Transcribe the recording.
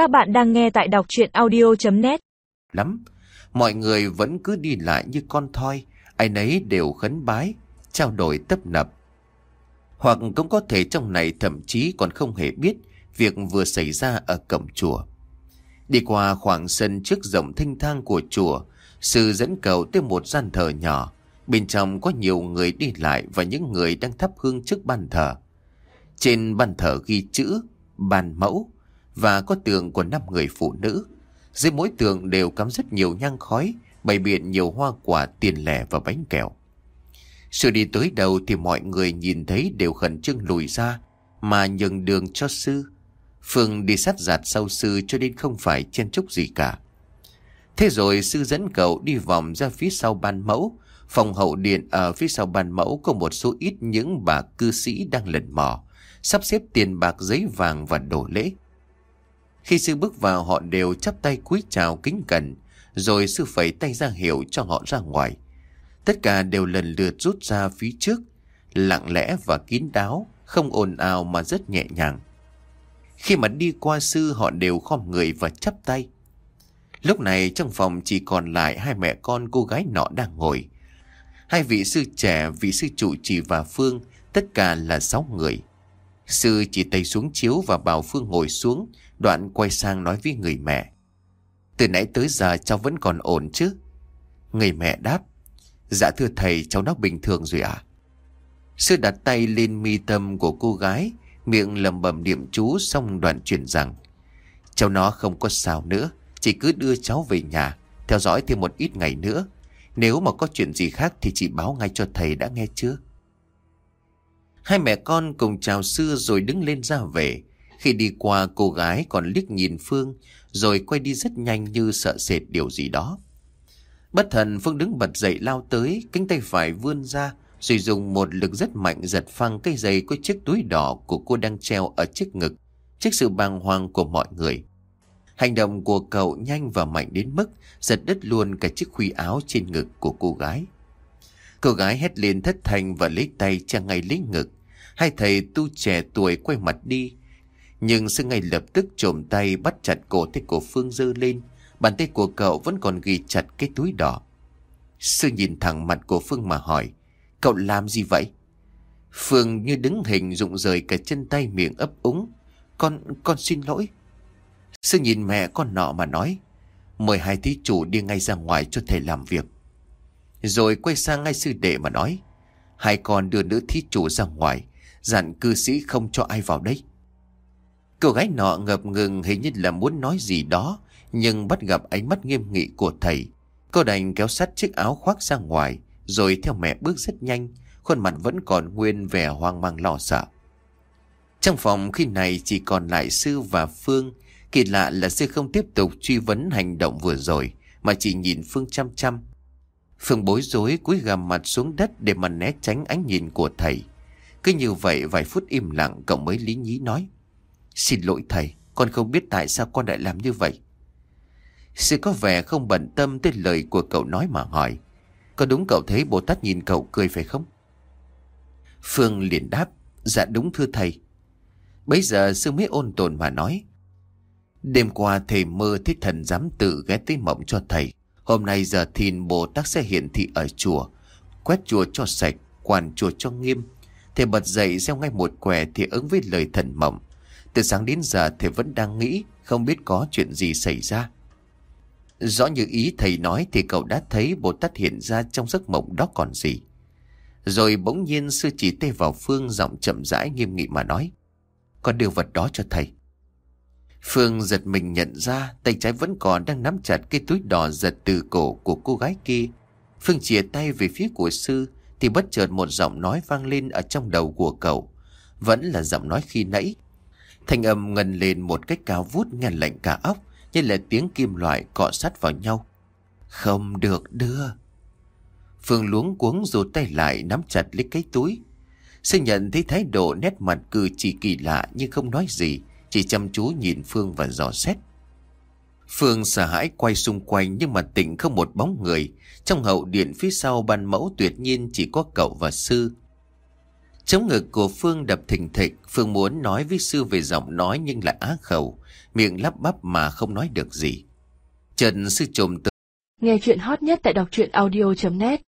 Các bạn đang nghe tại đọc chuyện audio.net Lắm, mọi người vẫn cứ đi lại như con thoi, ai nấy đều khấn bái, trao đổi tấp nập. Hoặc cũng có thể trong này thậm chí còn không hề biết việc vừa xảy ra ở cổng chùa. Đi qua khoảng sân trước rộng thanh thang của chùa, sư dẫn cầu tới một gian thờ nhỏ. Bên trong có nhiều người đi lại và những người đang thắp hương trước bàn thờ. Trên bàn thờ ghi chữ, bàn mẫu và có tượng của năm người phụ nữ. Dưới mỗi tượng đều cắm rất nhiều nhang khói, bày biện nhiều hoa quả, tiền lẻ và bánh kẹo. Sư đi tới đầu thì mọi người nhìn thấy đều khẩn trương lùi ra mà nhường đường cho sư. Phương đi sát giạt sau sư cho nên không phải chen chúc gì cả. Thế rồi sư dẫn cậu đi vòng ra phía sau ban mẫu. Phòng hậu điện ở phía sau ban mẫu có một số ít những bà cư sĩ đang lần mò, sắp xếp tiền bạc giấy vàng và đồ lễ. Khi sư bước vào họ đều chắp tay cúi chào kính cẩn, rồi sư phẩy tay ra hiệu cho họ ra ngoài. Tất cả đều lần lượt rút ra phía trước, lặng lẽ và kín đáo, không ồn ào mà rất nhẹ nhàng. Khi mà đi qua sư họ đều khom người và chắp tay. Lúc này trong phòng chỉ còn lại hai mẹ con cô gái nọ đang ngồi. Hai vị sư trẻ, vị sư trụ trì và Phương, tất cả là sáu người. Sư chỉ tay xuống chiếu và bảo Phương ngồi xuống, đoạn quay sang nói với người mẹ. Từ nãy tới giờ cháu vẫn còn ổn chứ? Người mẹ đáp. Dạ thưa thầy cháu nó bình thường rồi ạ. À? Sư đặt tay lên mi tâm của cô gái, miệng lầm bầm niệm chú xong đoạn chuyển rằng. Cháu nó không có sao nữa, chỉ cứ đưa cháu về nhà, theo dõi thêm một ít ngày nữa. Nếu mà có chuyện gì khác thì chị báo ngay cho thầy đã nghe chưa? Hai mẹ con cùng chào sư rồi đứng lên ra về. Khi đi qua cô gái còn liếc nhìn Phương rồi quay đi rất nhanh như sợ sệt điều gì đó. Bất thần Phương đứng bật dậy lao tới, cánh tay phải vươn ra rồi dùng một lực rất mạnh giật phăng cây giày có chiếc túi đỏ của cô đang treo ở chiếc ngực, trước sự bàng hoàng của mọi người. Hành động của cậu nhanh và mạnh đến mức giật đứt luôn cả chiếc khuy áo trên ngực của cô gái. Cô gái hét lên thất thanh và lấy tay che ngay lấy ngực. Hai thầy tu trẻ tuổi quay mặt đi. Nhưng sư ngay lập tức trồm tay bắt chặt cổ tay của Phương dơ lên. Bàn tay của cậu vẫn còn ghi chặt cái túi đỏ. Sư nhìn thẳng mặt của Phương mà hỏi. Cậu làm gì vậy? Phương như đứng hình rụng rời cả chân tay miệng ấp úng. Con, con xin lỗi. Sư nhìn mẹ con nọ mà nói. Mời hai thí chủ đi ngay ra ngoài cho thầy làm việc. Rồi quay sang ngay sư đệ mà nói. Hai con đưa nữ thí chủ ra ngoài. Dặn cư sĩ không cho ai vào đây. Cô gái nọ ngập ngừng hình như là muốn nói gì đó. Nhưng bắt gặp ánh mắt nghiêm nghị của thầy. Cô đành kéo sắt chiếc áo khoác ra ngoài. Rồi theo mẹ bước rất nhanh. Khuôn mặt vẫn còn nguyên vẻ hoang mang lo sợ. Trong phòng khi này chỉ còn lại Sư và Phương. Kỳ lạ là Sư không tiếp tục truy vấn hành động vừa rồi, mà chỉ nhìn Phương chăm chăm. Phương bối rối cúi gằm mặt xuống đất để mà né tránh ánh nhìn của thầy. Cứ như vậy vài phút im lặng cậu mới lý nhí nói. Xin lỗi thầy, con không biết tại sao con lại làm như vậy. Sư có vẻ không bận tâm tới lời của cậu nói mà hỏi. Có đúng cậu thấy Bồ Tát nhìn cậu cười phải không? Phương liền đáp. Dạ đúng thưa thầy. Bây giờ sư mới ôn tồn mà nói. Đêm qua thầy mơ thấy thần dám tự ghé tới mộng cho thầy. Hôm nay giờ thìn Bồ Tát sẽ hiện thị ở chùa. Quét chùa cho sạch, quản chùa cho nghiêm. Thầy bật dậy gieo ngay một quẻ thì ứng với lời thần mộng. Từ sáng đến giờ thầy vẫn đang nghĩ không biết có chuyện gì xảy ra. Rõ như ý thầy nói thì cậu đã thấy Bồ Tát hiện ra trong giấc mộng đó còn gì. Rồi bỗng nhiên sư chỉ tay vào Phương giọng chậm rãi nghiêm nghị mà nói. Con đưa vật đó cho thầy. Phương giật mình nhận ra tay trái vẫn còn đang nắm chặt cái túi đỏ giật từ cổ của cô gái kia. Phương chìa tay về phía của sư, thì bất chợt một giọng nói vang lên ở trong đầu của cậu. Vẫn là giọng nói khi nãy. Thanh âm ngân lên một cách cao vút ngăn lạnh cả óc, như là tiếng kim loại cọ sát vào nhau. Không được đưa. Phương luống cuống rụt tay lại nắm chặt lấy cái túi. Sư nhận thấy thái độ nét mặt cử chỉ kỳ lạ nhưng không nói gì. Chỉ chăm chú nhìn Phương và dò xét. Phương sợ hãi quay xung quanh Nhưng mà tỉnh không một bóng người. Trong hậu điện phía sau ban mẫu tuyệt nhiên Chỉ có cậu và sư. Chống ngực của Phương đập thình thịch, Phương muốn nói với sư về giọng nói nhưng lại á khẩu, miệng lắp bắp mà không nói được gì. Trần sư trồm từ Nghe chuyện hot nhất tại đọc truyện audio.net